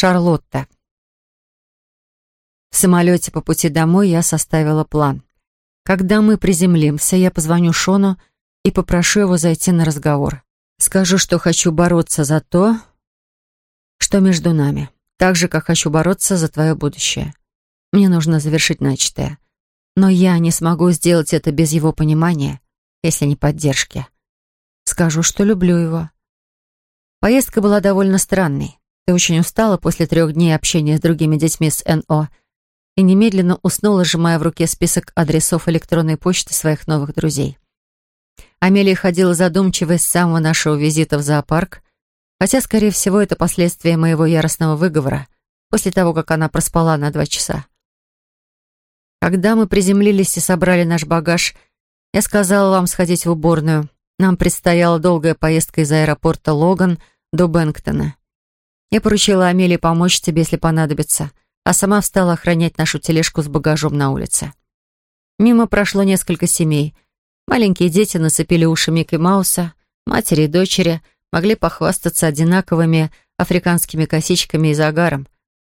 Шарлотта. В самолете по пути домой я составила план. Когда мы приземлимся, я позвоню Шону и попрошу его зайти на разговор. Скажу, что хочу бороться за то, что между нами, так же, как хочу бороться за твое будущее. Мне нужно завершить начатое. Но я не смогу сделать это без его понимания, если не поддержки. Скажу, что люблю его. Поездка была довольно странной и очень устала после трех дней общения с другими детьми с НО и немедленно уснула, сжимая в руке список адресов электронной почты своих новых друзей. Амелия ходила задумчивой с самого нашего визита в зоопарк, хотя, скорее всего, это последствия моего яростного выговора после того, как она проспала на два часа. Когда мы приземлились и собрали наш багаж, я сказала вам сходить в уборную. Нам предстояла долгая поездка из аэропорта Логан до Бэнктона. Я поручила Амели помочь тебе, если понадобится, а сама встала охранять нашу тележку с багажом на улице. Мимо прошло несколько семей. Маленькие дети нацепили уши Микки Мауса, матери и дочери могли похвастаться одинаковыми африканскими косичками и загаром.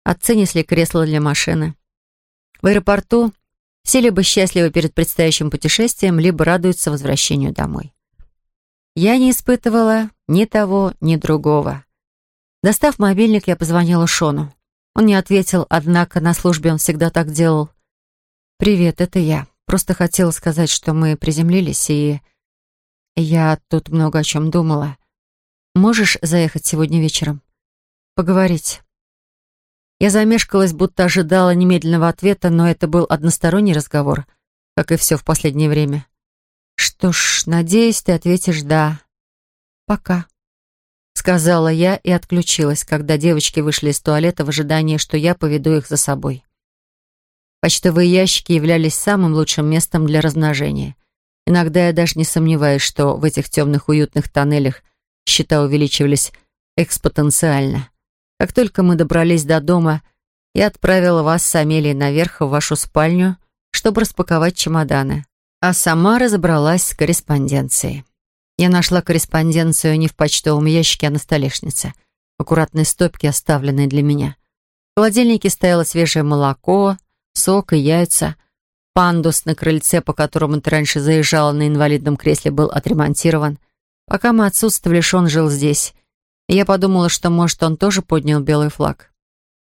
Отцы несли кресло для машины. В аэропорту все либо счастливы перед предстоящим путешествием, либо радуются возвращению домой. Я не испытывала ни того, ни другого. Достав мобильник, я позвонила Шону. Он не ответил, однако на службе он всегда так делал. «Привет, это я. Просто хотела сказать, что мы приземлились, и я тут много о чем думала. Можешь заехать сегодня вечером? Поговорить?» Я замешкалась, будто ожидала немедленного ответа, но это был односторонний разговор, как и все в последнее время. «Что ж, надеюсь, ты ответишь «да». Пока» сказала я и отключилась, когда девочки вышли из туалета в ожидании, что я поведу их за собой. Почтовые ящики являлись самым лучшим местом для размножения. Иногда я даже не сомневаюсь, что в этих темных уютных тоннелях счета увеличивались экспотенциально. Как только мы добрались до дома, я отправила вас с Амелией наверх в вашу спальню, чтобы распаковать чемоданы, а сама разобралась с корреспонденцией. Я нашла корреспонденцию не в почтовом ящике, а на столешнице, аккуратные стопки, оставленные для меня. В холодильнике стояло свежее молоко, сок и яйца. Пандус на крыльце, по которому ты раньше заезжала на инвалидном кресле, был отремонтирован. Пока мы отсутствовали, Шон жил здесь. И я подумала, что, может, он тоже поднял белый флаг.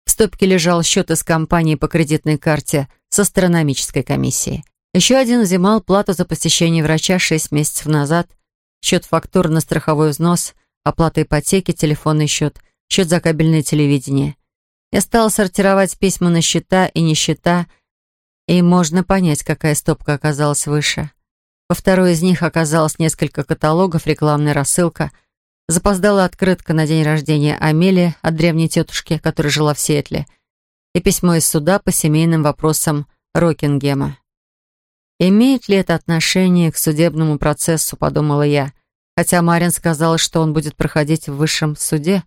В стопке лежал счет из компании по кредитной карте с астрономической комиссией. Еще один взимал плату за посещение врача шесть месяцев назад – счет фактур на страховой взнос, оплата ипотеки, телефонный счет, счет за кабельное телевидение. Я стала сортировать письма на счета и не счета, и можно понять, какая стопка оказалась выше. Во второй из них оказалось несколько каталогов, рекламная рассылка. Запоздала открытка на день рождения Амелии от древней тетушки, которая жила в Сиэтле, и письмо из суда по семейным вопросам Рокингема. Имеет ли это отношение к судебному процессу, подумала я, хотя Марин сказал, что он будет проходить в высшем суде,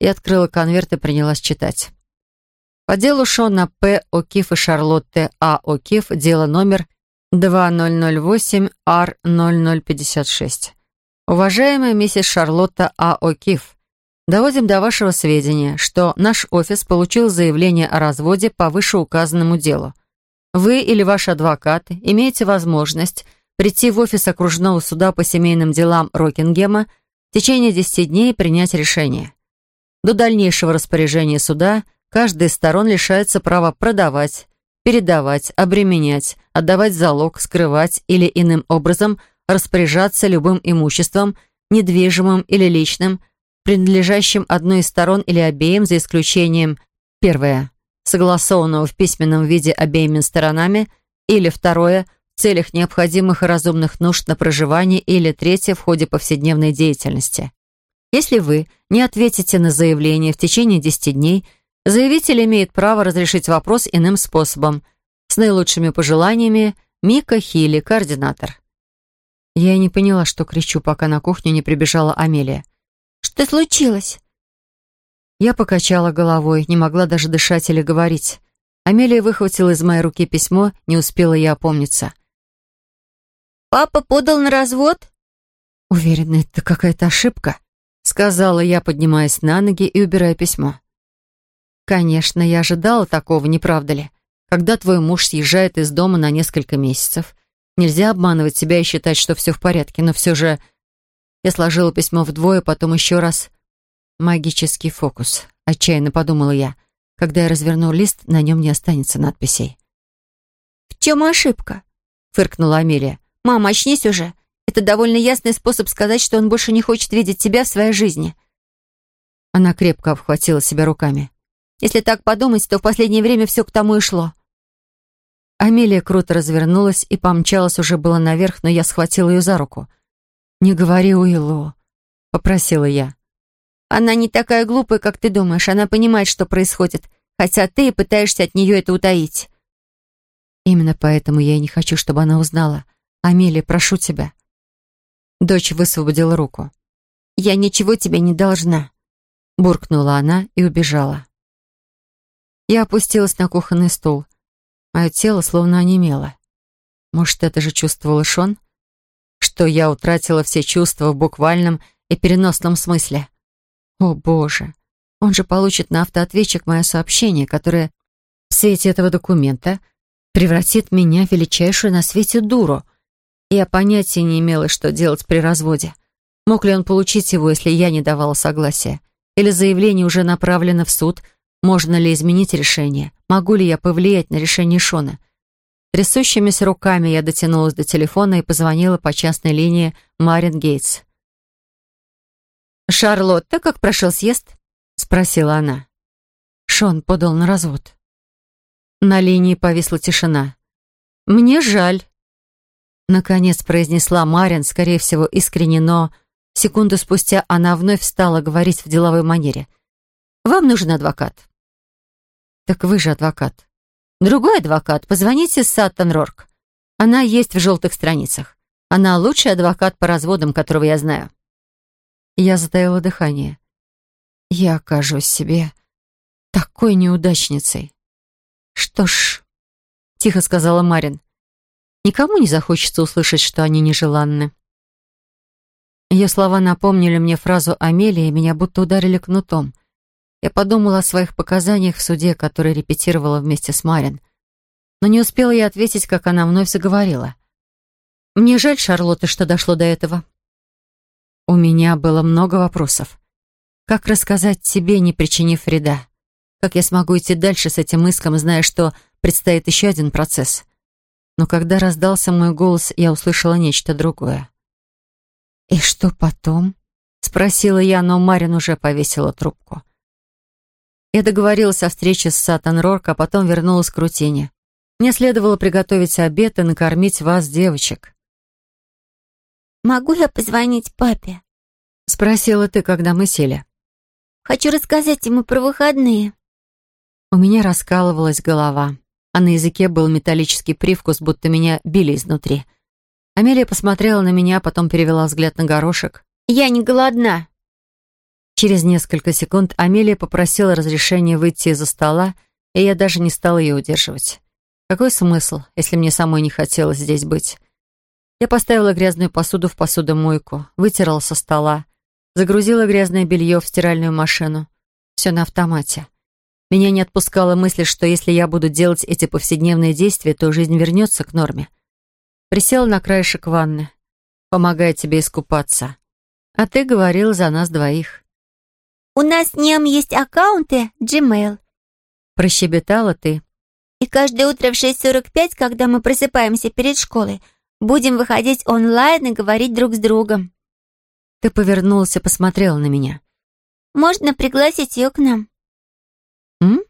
и открыла конверт и принялась читать. По делу Шона П. О'Киф и Шарлотты А. О'Киф, дело номер 2008-Р0056. Уважаемая миссис Шарлотта А. О'Киф, доводим до вашего сведения, что наш офис получил заявление о разводе по вышеуказанному делу – вы или ваш адвокаты имеете возможность прийти в офис окружного суда по семейным делам Рокингема в течение 10 дней и принять решение. До дальнейшего распоряжения суда каждая из сторон лишается права продавать, передавать, обременять, отдавать залог, скрывать или иным образом распоряжаться любым имуществом, недвижимым или личным, принадлежащим одной из сторон или обеим, за исключением первое согласованного в письменном виде обеими сторонами, или второе – в целях необходимых и разумных нужд на проживание, или третье – в ходе повседневной деятельности. Если вы не ответите на заявление в течение 10 дней, заявитель имеет право разрешить вопрос иным способом. С наилучшими пожеланиями Мика Хилли, координатор. Я не поняла, что кричу, пока на кухню не прибежала Амелия. «Что случилось?» Я покачала головой, не могла даже дышать или говорить. Амелия выхватила из моей руки письмо, не успела я опомниться. «Папа подал на развод?» «Уверена, это какая-то ошибка», — сказала я, поднимаясь на ноги и убирая письмо. «Конечно, я ожидала такого, не правда ли? Когда твой муж съезжает из дома на несколько месяцев, нельзя обманывать себя и считать, что все в порядке, но все же...» Я сложила письмо вдвое, потом еще раз, «Магический фокус», — отчаянно подумала я. Когда я разверну лист, на нем не останется надписей. «В чем ошибка?» — фыркнула Амелия. «Мама, очнись уже. Это довольно ясный способ сказать, что он больше не хочет видеть тебя в своей жизни». Она крепко обхватила себя руками. «Если так подумать, то в последнее время все к тому и шло». Амелия круто развернулась и помчалась уже было наверх, но я схватила ее за руку. «Не говори Уиллу», — попросила я. Она не такая глупая, как ты думаешь. Она понимает, что происходит, хотя ты и пытаешься от нее это утаить. Именно поэтому я и не хочу, чтобы она узнала. Амелия, прошу тебя. Дочь высвободила руку. «Я ничего тебе не должна», — буркнула она и убежала. Я опустилась на кухонный стол, Мое тело словно онемело. Может, это же чувствовал Шон? Что я утратила все чувства в буквальном и переносном смысле. О боже, он же получит на автоответчик мое сообщение, которое в свете этого документа превратит меня в величайшую на свете дуру. Я понятия не имела, что делать при разводе. Мог ли он получить его, если я не давала согласия? Или заявление уже направлено в суд? Можно ли изменить решение? Могу ли я повлиять на решение Шона? Трясущимися руками я дотянулась до телефона и позвонила по частной линии Марин Гейтс. «Шарлотта, как прошел съезд?» — спросила она. Шон подал на развод. На линии повисла тишина. «Мне жаль», — наконец произнесла Марин, скорее всего, искренне, но секунду спустя она вновь стала говорить в деловой манере. «Вам нужен адвокат». «Так вы же адвокат». «Другой адвокат. Позвоните Саттон Рорк. Она есть в желтых страницах. Она лучший адвокат по разводам, которого я знаю» я затаила дыхание. Я окажусь себе такой неудачницей. Что ж, тихо сказала Марин, никому не захочется услышать, что они нежеланны. Ее слова напомнили мне фразу Амелии, и меня будто ударили кнутом. Я подумала о своих показаниях в суде, которые репетировала вместе с Марин. Но не успела я ответить, как она вновь заговорила. «Мне жаль, Шарлотта, что дошло до этого. У меня было много вопросов. Как рассказать тебе, не причинив вреда? Как я смогу идти дальше с этим иском, зная, что предстоит еще один процесс? Но когда раздался мой голос, я услышала нечто другое. «И что потом?» — спросила я, но Марин уже повесила трубку. Я договорилась о встрече с Сатан Рорк, а потом вернулась к рутине. Мне следовало приготовить обед и накормить вас, девочек. «Могу я позвонить папе?» — спросила ты, когда мы сели. «Хочу рассказать ему про выходные». У меня раскалывалась голова, а на языке был металлический привкус, будто меня били изнутри. Амелия посмотрела на меня, потом перевела взгляд на горошек. «Я не голодна». Через несколько секунд Амелия попросила разрешения выйти из-за стола, и я даже не стала ее удерживать. Какой смысл, если мне самой не хотелось здесь быть? Я поставила грязную посуду в посудомойку, вытерла со стола, загрузила грязное белье в стиральную машину. Все на автомате. Меня не отпускала мысль, что если я буду делать эти повседневные действия, то жизнь вернется к норме. Присела на краешек ванны, помогая тебе искупаться. А ты говорил за нас двоих. «У нас с ним есть аккаунты Gmail», — прощебетала ты. «И каждое утро в 6.45, когда мы просыпаемся перед школой, — Будем выходить онлайн и говорить друг с другом». Ты повернулся, и посмотрела на меня. «Можно пригласить ее к нам?» «М?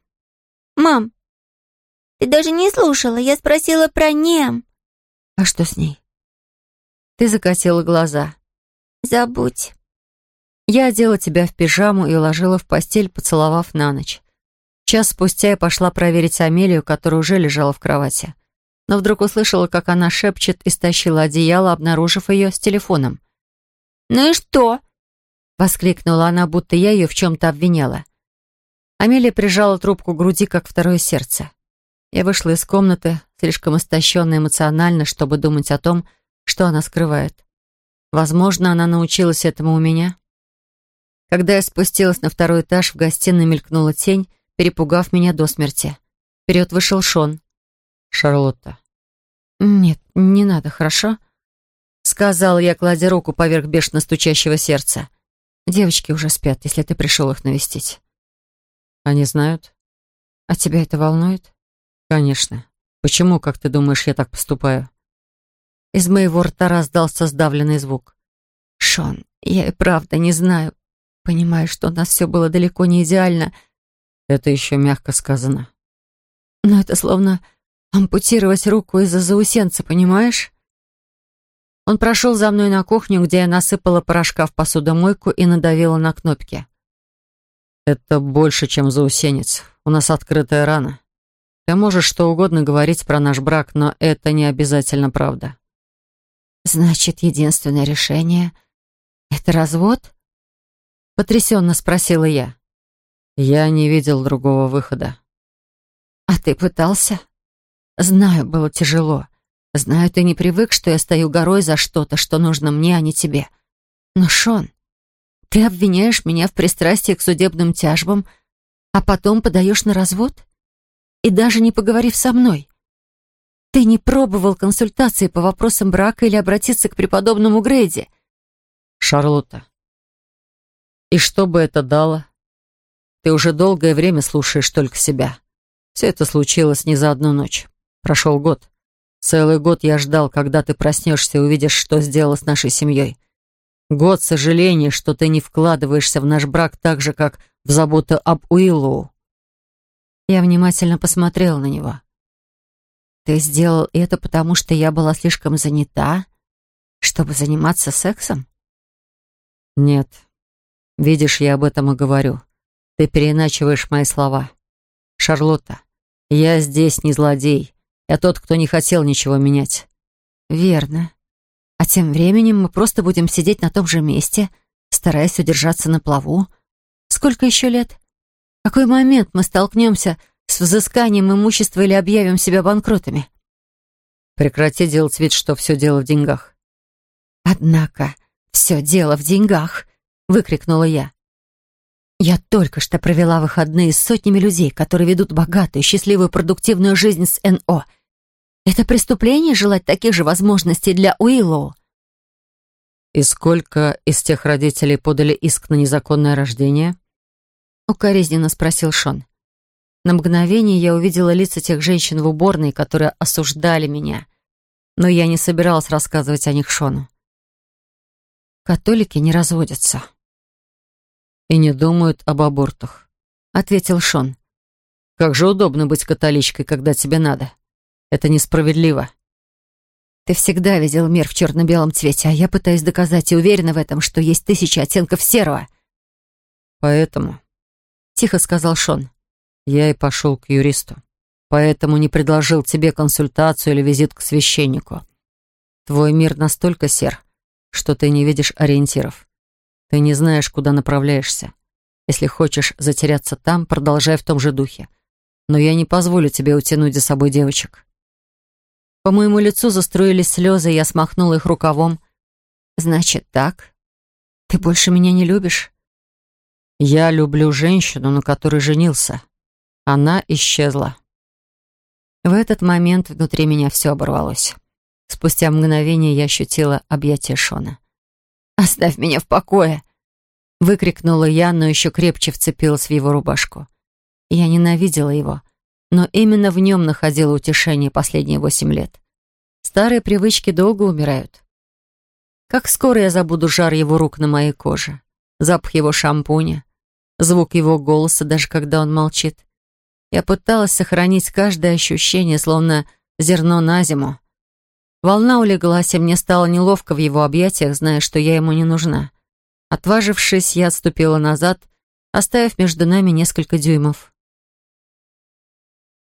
Мам, ты даже не слушала. Я спросила про Нем». «А что с ней?» Ты закатила глаза. «Забудь». Я одела тебя в пижаму и уложила в постель, поцеловав на ночь. Час спустя я пошла проверить Амелию, которая уже лежала в кровати но вдруг услышала, как она шепчет и стащила одеяло, обнаружив ее с телефоном. «Ну и что?» — воскликнула она, будто я ее в чем-то обвиняла. Амелия прижала трубку к груди, как второе сердце. Я вышла из комнаты, слишком истощенная эмоционально, чтобы думать о том, что она скрывает. Возможно, она научилась этому у меня. Когда я спустилась на второй этаж, в гостиной мелькнула тень, перепугав меня до смерти. Вперед вышел Шон. Шарлотта. «Нет, не надо, хорошо?» Сказал я, кладя руку поверх бешено стучащего сердца. «Девочки уже спят, если ты пришел их навестить». «Они знают?» «А тебя это волнует?» «Конечно. Почему, как ты думаешь, я так поступаю?» Из моего рта раздался сдавленный звук. «Шон, я и правда не знаю. Понимаю, что у нас все было далеко не идеально». «Это еще мягко сказано». «Но это словно ампутировать руку из-за заусенца, понимаешь? Он прошел за мной на кухню, где я насыпала порошка в посудомойку и надавила на кнопки. «Это больше, чем заусенец. У нас открытая рана. Ты можешь что угодно говорить про наш брак, но это не обязательно правда». «Значит, единственное решение — это развод?» Потрясенно спросила я. «Я не видел другого выхода». «А ты пытался?» Знаю, было тяжело. Знаю, ты не привык, что я стою горой за что-то, что нужно мне, а не тебе. Но, Шон, ты обвиняешь меня в пристрастии к судебным тяжбам, а потом подаешь на развод? И даже не поговорив со мной. Ты не пробовал консультации по вопросам брака или обратиться к преподобному Грейди? Шарлотта. И что бы это дало? Ты уже долгое время слушаешь только себя. Все это случилось не за одну ночь. Прошел год. Целый год я ждал, когда ты проснешься и увидишь, что сделала с нашей семьей. Год сожаления, что ты не вкладываешься в наш брак так же, как в заботу об Уиллоу. Я внимательно посмотрел на него. «Ты сделал это, потому что я была слишком занята, чтобы заниматься сексом?» «Нет. Видишь, я об этом и говорю. Ты переиначиваешь мои слова. Шарлотта, я здесь не злодей. Я тот, кто не хотел ничего менять». «Верно. А тем временем мы просто будем сидеть на том же месте, стараясь удержаться на плаву. Сколько еще лет? Какой момент мы столкнемся с взысканием имущества или объявим себя банкротами?» «Прекрати делать вид, что все дело в деньгах». «Однако все дело в деньгах!» — выкрикнула я. Я только что провела выходные с сотнями людей, которые ведут богатую, счастливую, продуктивную жизнь с НО. Это преступление желать таких же возможностей для Уиллоу. И сколько из тех родителей подали иск на незаконное рождение? Укоризненно спросил Шон. На мгновение я увидела лица тех женщин в уборной, которые осуждали меня. Но я не собиралась рассказывать о них Шону. Католики не разводятся и не думают об абортах», — ответил Шон. «Как же удобно быть католичкой, когда тебе надо. Это несправедливо». «Ты всегда видел мир в черно-белом цвете, а я пытаюсь доказать и уверена в этом, что есть тысячи оттенков серого». «Поэтому», — тихо сказал Шон, — «я и пошел к юристу. Поэтому не предложил тебе консультацию или визит к священнику. Твой мир настолько сер, что ты не видишь ориентиров. Ты не знаешь, куда направляешься. Если хочешь затеряться там, продолжай в том же духе. Но я не позволю тебе утянуть за собой девочек». По моему лицу застроились слезы, я смахнула их рукавом. «Значит так? Ты больше меня не любишь?» «Я люблю женщину, на которой женился. Она исчезла». В этот момент внутри меня все оборвалось. Спустя мгновение я ощутила объятие Шона. «Оставь меня в покое!» Выкрикнула я, но еще крепче вцепилась в его рубашку. Я ненавидела его, но именно в нем находила утешение последние восемь лет. Старые привычки долго умирают. Как скоро я забуду жар его рук на моей коже, запах его шампуня, звук его голоса, даже когда он молчит. Я пыталась сохранить каждое ощущение, словно зерно на зиму. Волна улеглась, и мне стало неловко в его объятиях, зная, что я ему не нужна. Отважившись, я отступила назад, оставив между нами несколько дюймов.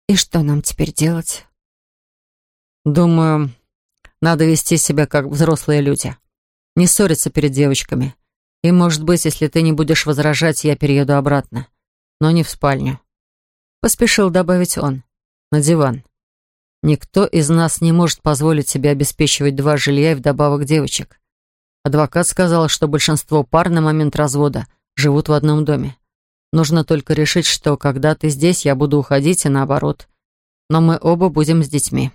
«И что нам теперь делать?» «Думаю, надо вести себя как взрослые люди. Не ссориться перед девочками. И, может быть, если ты не будешь возражать, я перееду обратно. Но не в спальню». Поспешил добавить он. «На диван. Никто из нас не может позволить себе обеспечивать два жилья и вдобавок девочек. Адвокат сказал, что большинство пар на момент развода живут в одном доме. Нужно только решить, что когда ты здесь, я буду уходить, и наоборот. Но мы оба будем с детьми.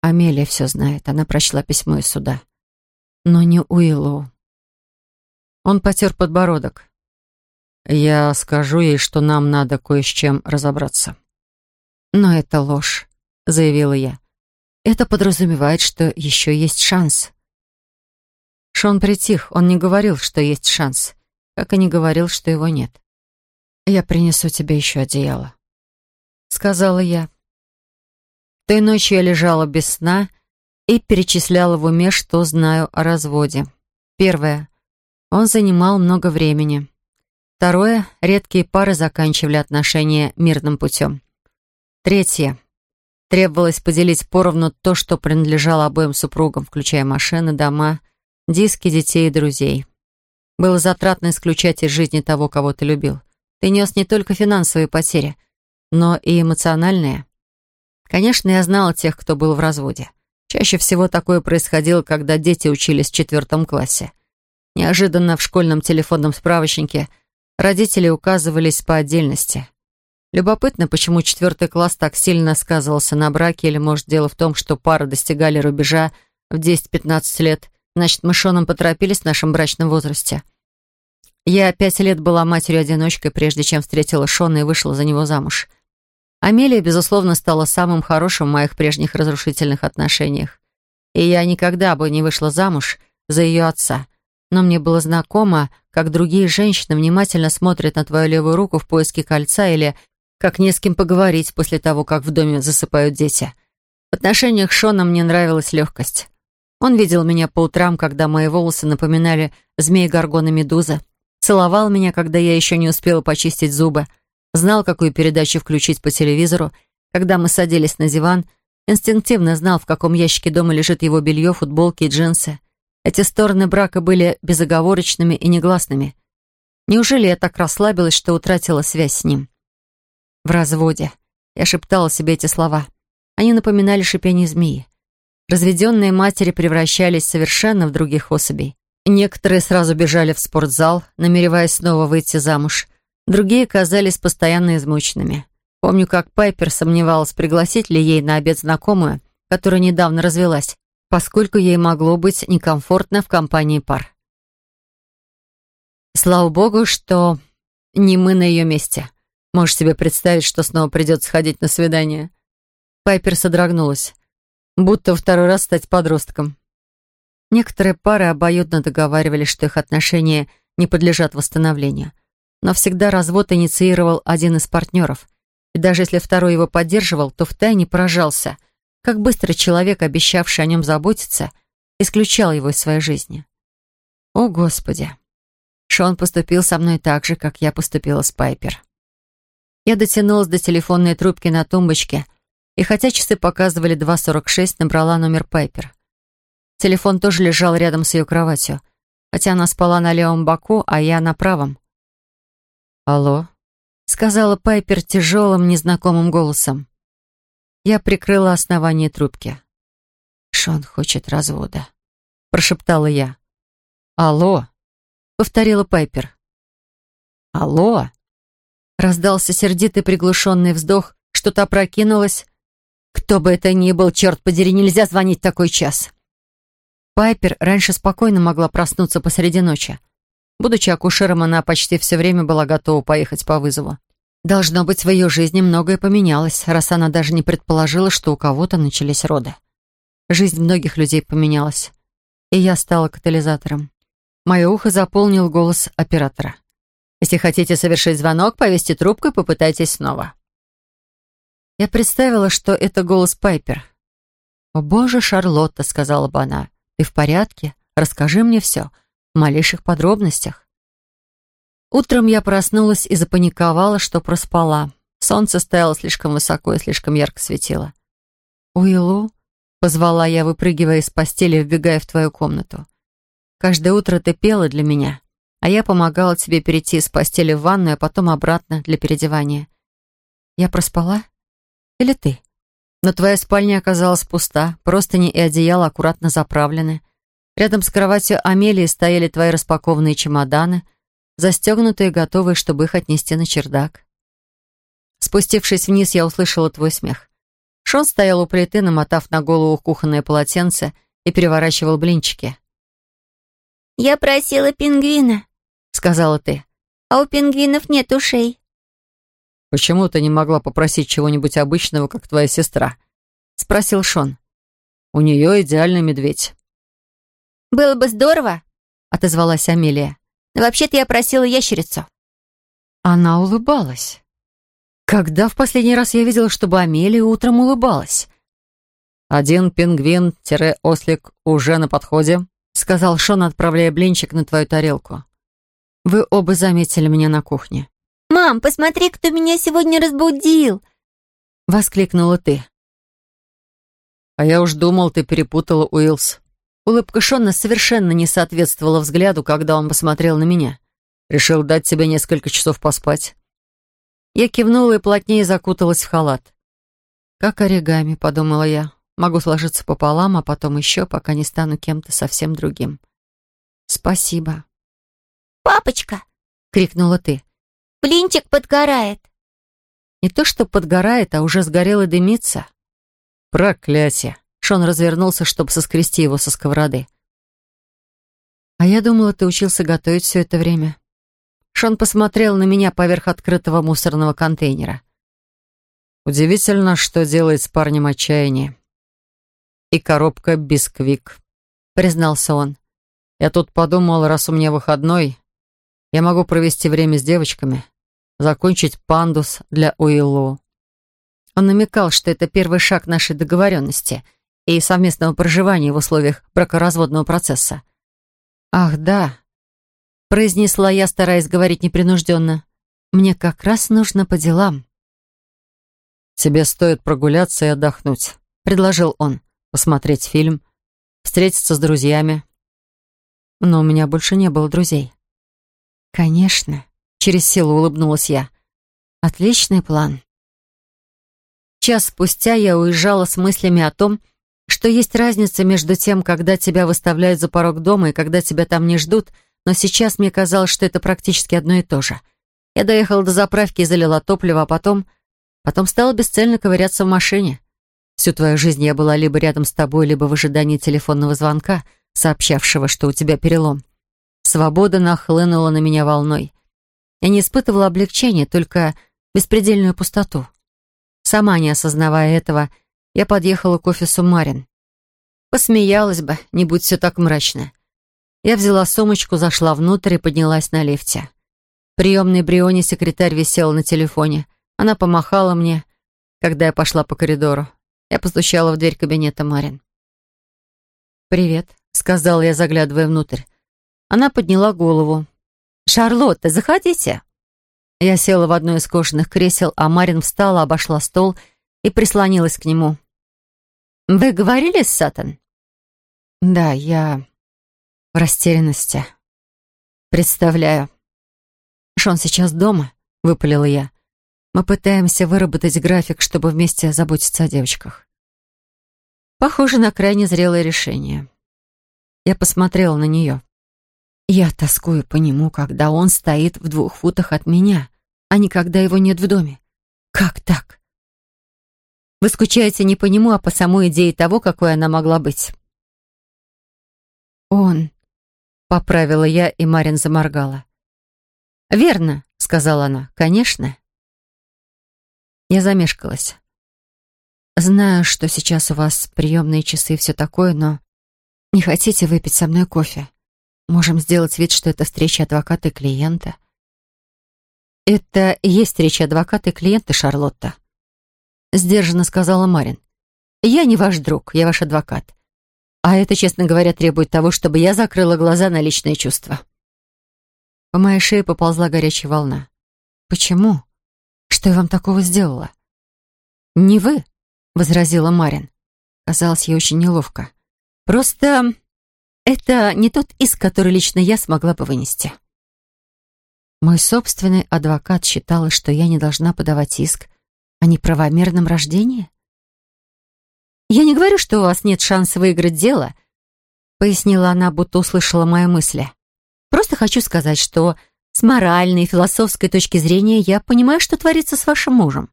Амелия все знает. Она прочла письмо из суда. Но не Уиллоу. Он потер подбородок. Я скажу ей, что нам надо кое с чем разобраться. Но это ложь, заявила я. Это подразумевает, что еще есть шанс. Шон притих, он не говорил, что есть шанс, как и не говорил, что его нет. «Я принесу тебе еще одеяло», — сказала я. Той ночью я лежала без сна и перечисляла в уме, что знаю о разводе. Первое. Он занимал много времени. Второе. Редкие пары заканчивали отношения мирным путем. Третье. Требовалось поделить поровну то, что принадлежало обоим супругам, включая машины, дома, диски детей и друзей. Было затратно исключать из жизни того, кого ты любил. Ты нес не только финансовые потери, но и эмоциональные. Конечно, я знала тех, кто был в разводе. Чаще всего такое происходило, когда дети учились в четвертом классе. Неожиданно в школьном телефонном справочнике родители указывались по отдельности. Любопытно, почему четвертый класс так сильно сказывался на браке, или, может, дело в том, что пары достигали рубежа в 10-15 лет – Значит, мы с Шоном поторопились в нашем брачном возрасте. Я пять лет была матерью-одиночкой, прежде чем встретила Шона и вышла за него замуж. Амелия, безусловно, стала самым хорошим в моих прежних разрушительных отношениях. И я никогда бы не вышла замуж за ее отца. Но мне было знакомо, как другие женщины внимательно смотрят на твою левую руку в поиске кольца или как не с кем поговорить после того, как в доме засыпают дети. В отношениях Шона мне нравилась легкость. Он видел меня по утрам, когда мои волосы напоминали змеи горгона медузы. Целовал меня, когда я еще не успела почистить зубы. Знал, какую передачу включить по телевизору. Когда мы садились на диван, инстинктивно знал, в каком ящике дома лежит его белье, футболки и джинсы. Эти стороны брака были безоговорочными и негласными. Неужели я так расслабилась, что утратила связь с ним? В разводе. Я шептала себе эти слова. Они напоминали шипение змеи. Разведенные матери превращались совершенно в других особей. Некоторые сразу бежали в спортзал, намереваясь снова выйти замуж. Другие казались постоянно измученными. Помню, как Пайпер сомневалась, пригласить ли ей на обед знакомую, которая недавно развелась, поскольку ей могло быть некомфортно в компании пар. Слава богу, что не мы на ее месте. Можешь себе представить, что снова придется ходить на свидание? Пайпер содрогнулась. Будто второй раз стать подростком. Некоторые пары обоюдно договаривались, что их отношения не подлежат восстановлению. Но всегда развод инициировал один из партнеров. И даже если второй его поддерживал, то втайне поражался, как быстро человек, обещавший о нем заботиться, исключал его из своей жизни. О, Господи! Шон поступил со мной так же, как я поступила с Пайпер. Я дотянулась до телефонной трубки на тумбочке — и хотя часы показывали 2.46, набрала номер Пайпер. Телефон тоже лежал рядом с ее кроватью, хотя она спала на левом боку, а я на правом. «Алло», — сказала Пайпер тяжелым, незнакомым голосом. Я прикрыла основание трубки. «Шон хочет развода», — прошептала я. «Алло», — повторила Пайпер. «Алло!» Раздался сердитый приглушенный вздох, что-то опрокинулось, кто бы это ни был, черт подери, нельзя звонить в такой час. Пайпер раньше спокойно могла проснуться посреди ночи. Будучи акушером, она почти все время была готова поехать по вызову. Должно быть, в ее жизни многое поменялось, раз она даже не предположила, что у кого-то начались роды. Жизнь многих людей поменялась, и я стала катализатором. Мое ухо заполнил голос оператора. «Если хотите совершить звонок, повесьте трубку и попытайтесь снова». Я представила, что это голос Пайпер. «О боже, Шарлотта», — сказала бы она, — «ты в порядке? Расскажи мне все, в малейших подробностях». Утром я проснулась и запаниковала, что проспала. Солнце стояло слишком высоко и слишком ярко светило. «Уиллу?» — позвала я, выпрыгивая из постели и вбегая в твою комнату. «Каждое утро ты пела для меня, а я помогала тебе перейти из постели в ванную, а потом обратно для переодевания». «Я проспала?» Или ты? Но твоя спальня оказалась пуста, простыни и одеяло аккуратно заправлены. Рядом с кроватью Амелии стояли твои распакованные чемоданы, застегнутые и готовые, чтобы их отнести на чердак. Спустившись вниз, я услышала твой смех. Шон стоял у плиты, намотав на голову кухонное полотенце и переворачивал блинчики. «Я просила пингвина», — сказала ты. «А у пингвинов нет ушей». «Почему ты не могла попросить чего-нибудь обычного, как твоя сестра?» — спросил Шон. «У нее идеальный медведь». «Было бы здорово», — отозвалась Амелия. «Но вообще-то я просила ящерицу». Она улыбалась. Когда в последний раз я видела, чтобы Амелия утром улыбалась? «Один пингвин-ослик уже на подходе», — сказал Шон, отправляя блинчик на твою тарелку. «Вы оба заметили меня на кухне. «Мам, посмотри, кто меня сегодня разбудил!» — воскликнула ты. «А я уж думал, ты перепутала Уилс». Улыбка Шона совершенно не соответствовала взгляду, когда он посмотрел на меня. «Решил дать тебе несколько часов поспать». Я кивнула и плотнее закуталась в халат. «Как оригами», — подумала я. «Могу сложиться пополам, а потом еще, пока не стану кем-то совсем другим». «Спасибо». «Папочка!» — крикнула ты. Блинчик подгорает. Не то что подгорает, а уже сгорел и дымится. Проклятие. Шон развернулся, чтобы соскрести его со сковороды. А я думала, ты учился готовить все это время. Шон посмотрел на меня поверх открытого мусорного контейнера. Удивительно, что делает с парнем отчаяние. И коробка бисквик, признался он. Я тут подумал, раз у меня выходной, я могу провести время с девочками, закончить пандус для Уиллу. Он намекал, что это первый шаг нашей договоренности и совместного проживания в условиях бракоразводного процесса. «Ах, да», — произнесла я, стараясь говорить непринужденно, «мне как раз нужно по делам». «Тебе стоит прогуляться и отдохнуть», — предложил он, «посмотреть фильм, встретиться с друзьями». Но у меня больше не было друзей. «Конечно», — через силу улыбнулась я. «Отличный план». Час спустя я уезжала с мыслями о том, что есть разница между тем, когда тебя выставляют за порог дома и когда тебя там не ждут, но сейчас мне казалось, что это практически одно и то же. Я доехала до заправки и залила топливо, а потом... Потом стала бесцельно ковыряться в машине. Всю твою жизнь я была либо рядом с тобой, либо в ожидании телефонного звонка, сообщавшего, что у тебя перелом. Свобода нахлынула на меня волной. Я не испытывала облегчения, только беспредельную пустоту. Сама не осознавая этого, я подъехала к офису Марин. Посмеялась бы, не будь все так мрачно. Я взяла сумочку, зашла внутрь и поднялась на лифте. Приемный приемной Брионе секретарь висела на телефоне. Она помахала мне, когда я пошла по коридору. Я постучала в дверь кабинета Марин. «Привет», — сказал я, заглядывая внутрь. Она подняла голову. «Шарлотта, заходите!» Я села в одно из кожаных кресел, а Марин встала, обошла стол и прислонилась к нему. «Вы говорили с Сатан?» «Да, я в растерянности. Представляю. Шон сейчас дома?» — выпалила я. «Мы пытаемся выработать график, чтобы вместе заботиться о девочках». Похоже на крайне зрелое решение. Я посмотрела на нее. Я тоскую по нему, когда он стоит в двух футах от меня, а не когда его нет в доме. Как так? Вы скучаете не по нему, а по самой идее того, какой она могла быть. Он. Поправила я, и Марин заморгала. «Верно», — сказала она, — «конечно». Я замешкалась. «Знаю, что сейчас у вас приемные часы и все такое, но не хотите выпить со мной кофе?» Можем сделать вид, что это встреча адвоката и клиента. «Это и есть встреча адвоката и клиента, Шарлотта», — сдержанно сказала Марин. «Я не ваш друг, я ваш адвокат. А это, честно говоря, требует того, чтобы я закрыла глаза на личные чувства». По моей шее поползла горячая волна. «Почему? Что я вам такого сделала?» «Не вы», — возразила Марин. Казалось ей очень неловко. «Просто это не тот иск, который лично я смогла бы вынести. Мой собственный адвокат считал, что я не должна подавать иск о неправомерном рождении. «Я не говорю, что у вас нет шанса выиграть дело», — пояснила она, будто услышала мои мысли. «Просто хочу сказать, что с моральной и философской точки зрения я понимаю, что творится с вашим мужем».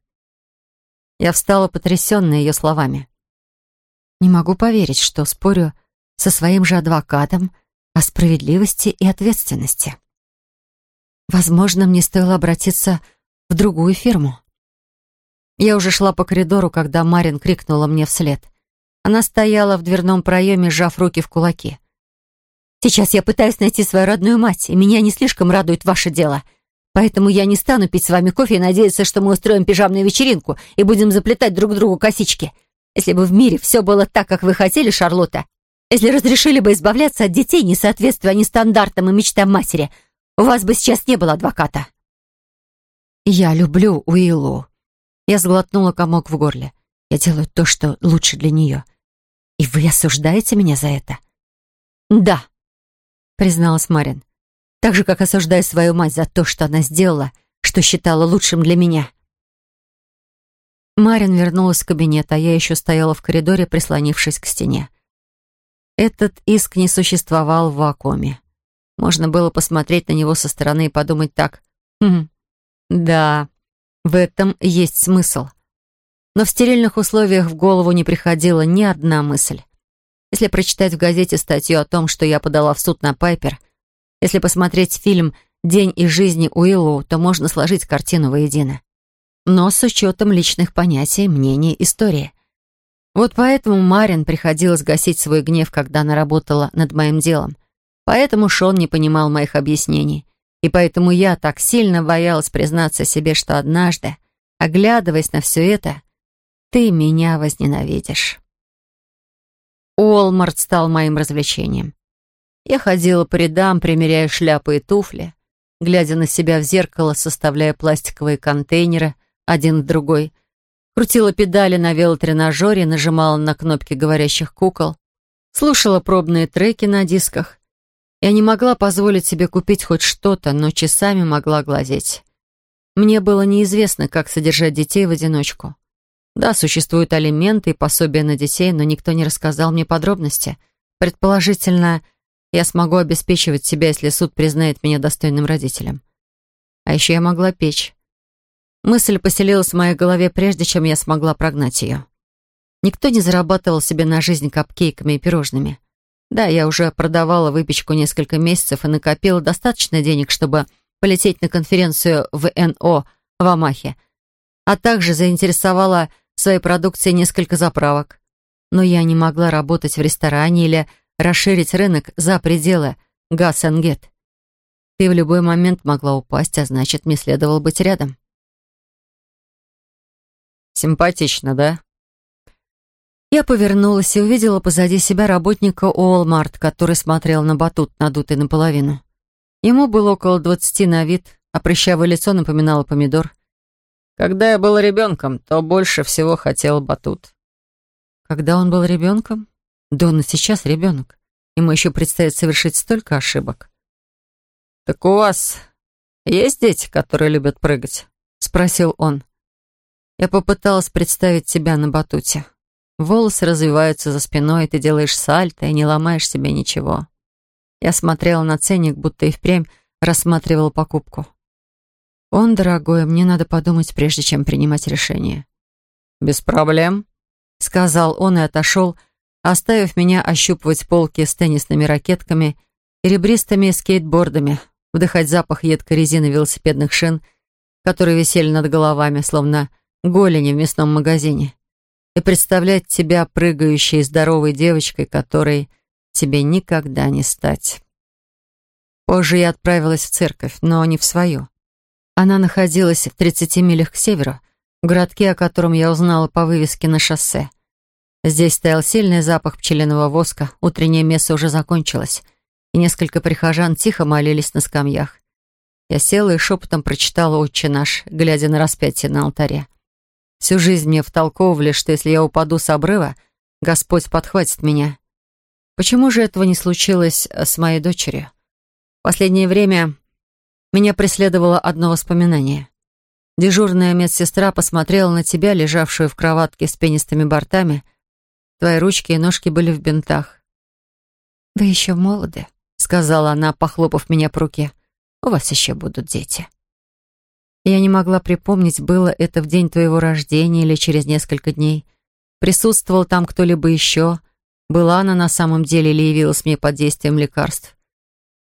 Я встала потрясённая её словами. Не могу поверить, что спорю со своим же адвокатом о справедливости и ответственности. Возможно, мне стоило обратиться в другую фирму. Я уже шла по коридору, когда Марин крикнула мне вслед. Она стояла в дверном проеме, сжав руки в кулаки. «Сейчас я пытаюсь найти свою родную мать, и меня не слишком радует ваше дело. Поэтому я не стану пить с вами кофе и надеяться, что мы устроим пижамную вечеринку и будем заплетать друг другу косички. Если бы в мире все было так, как вы хотели, Шарлотта, если разрешили бы избавляться от детей, не соответствуя они стандартам и мечтам матери, у вас бы сейчас не было адвоката». «Я люблю Уиллу». Я сглотнула комок в горле. «Я делаю то, что лучше для нее. И вы осуждаете меня за это?» «Да», — призналась Марин. «Так же, как осуждаю свою мать за то, что она сделала, что считала лучшим для меня». Марин вернулась в кабинет, а я еще стояла в коридоре, прислонившись к стене. Этот иск не существовал в вакууме. Можно было посмотреть на него со стороны и подумать так. Хм, да, в этом есть смысл. Но в стерильных условиях в голову не приходила ни одна мысль. Если прочитать в газете статью о том, что я подала в суд на Пайпер, если посмотреть фильм «День и жизни Уиллоу», то можно сложить картину воедино. Но с учетом личных понятий, мнений, истории. Вот поэтому Марин приходилось гасить свой гнев, когда она работала над моим делом. Поэтому Шон не понимал моих объяснений. И поэтому я так сильно боялась признаться себе, что однажды, оглядываясь на все это, ты меня возненавидишь. Олмарт стал моим развлечением. Я ходила по рядам, примеряя шляпы и туфли, глядя на себя в зеркало, составляя пластиковые контейнеры один в другой, Крутила педали на велотренажере, нажимала на кнопки говорящих кукол, слушала пробные треки на дисках. Я не могла позволить себе купить хоть что-то, но часами могла глазеть. Мне было неизвестно, как содержать детей в одиночку. Да, существуют алименты и пособия на детей, но никто не рассказал мне подробности. Предположительно, я смогу обеспечивать себя, если суд признает меня достойным родителем. А еще я могла печь. Мысль поселилась в моей голове, прежде чем я смогла прогнать ее. Никто не зарабатывал себе на жизнь капкейками и пирожными. Да, я уже продавала выпечку несколько месяцев и накопила достаточно денег, чтобы полететь на конференцию в НО в Амахе, а также заинтересовала своей продукцией несколько заправок. Но я не могла работать в ресторане или расширить рынок за пределы Гасенгет. Ты в любой момент могла упасть, а значит, мне следовало быть рядом. Симпатично, да?» Я повернулась и увидела позади себя работника Уолмарт, который смотрел на батут, надутый наполовину. Ему было около двадцати на вид, а прыщавое лицо напоминало помидор. «Когда я был ребенком, то больше всего хотел батут». «Когда он был ребенком?» «Донна сейчас ребенок. Ему еще предстоит совершить столько ошибок». «Так у вас есть дети, которые любят прыгать?» — спросил он. Я попыталась представить себя на батуте. Волосы развиваются за спиной, ты делаешь сальто и не ломаешь себе ничего. Я смотрела на ценник, будто и впрямь рассматривала покупку. «Он, дорогой, мне надо подумать, прежде чем принимать решение». «Без проблем», — сказал он и отошел, оставив меня ощупывать полки с теннисными ракетками и ребристыми скейтбордами, вдыхать запах едкой резины велосипедных шин, которые висели над головами, словно голени в мясном магазине и представлять тебя прыгающей здоровой девочкой, которой тебе никогда не стать. Позже я отправилась в церковь, но не в свою. Она находилась в 30 милях к северу, в городке, о котором я узнала по вывеске на шоссе. Здесь стоял сильный запах пчелиного воска, утреннее место уже закончилось, и несколько прихожан тихо молились на скамьях. Я села и шепотом прочитала «Отче наш», глядя на распятие на алтаре. Всю жизнь мне втолковывали, что если я упаду с обрыва, Господь подхватит меня. Почему же этого не случилось э, с моей дочерью? В последнее время меня преследовало одно воспоминание. Дежурная медсестра посмотрела на тебя, лежавшую в кроватке с пенистыми бортами. Твои ручки и ножки были в бинтах. «Вы еще молоды», — сказала она, похлопав меня по руке. «У вас еще будут дети». Я не могла припомнить, было это в день твоего рождения или через несколько дней. Присутствовал там кто-либо еще. Была она на самом деле или явилась мне под действием лекарств.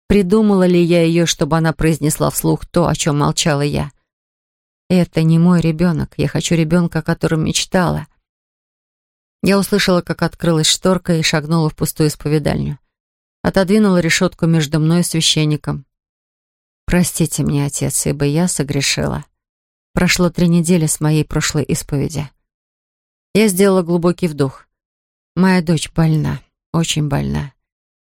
Придумала ли я ее, чтобы она произнесла вслух то, о чем молчала я? Это не мой ребенок. Я хочу ребенка, о котором мечтала. Я услышала, как открылась шторка и шагнула в пустую исповедальню. Отодвинула решетку между мной и священником. «Простите меня, отец, ибо я согрешила. Прошло три недели с моей прошлой исповеди. Я сделала глубокий вдох. Моя дочь больна, очень больна.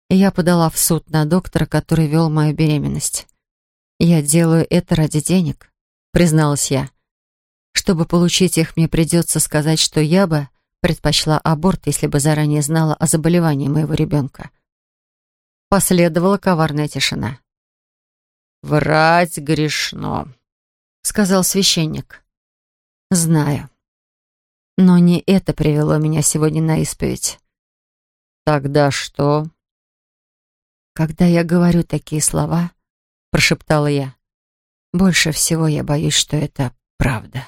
И я подала в суд на доктора, который вел мою беременность. Я делаю это ради денег, призналась я. Чтобы получить их, мне придется сказать, что я бы предпочла аборт, если бы заранее знала о заболевании моего ребенка. Последовала коварная тишина. «Врать грешно», — сказал священник. «Знаю. Но не это привело меня сегодня на исповедь». «Тогда что?» «Когда я говорю такие слова», — прошептала я, — «больше всего я боюсь, что это правда».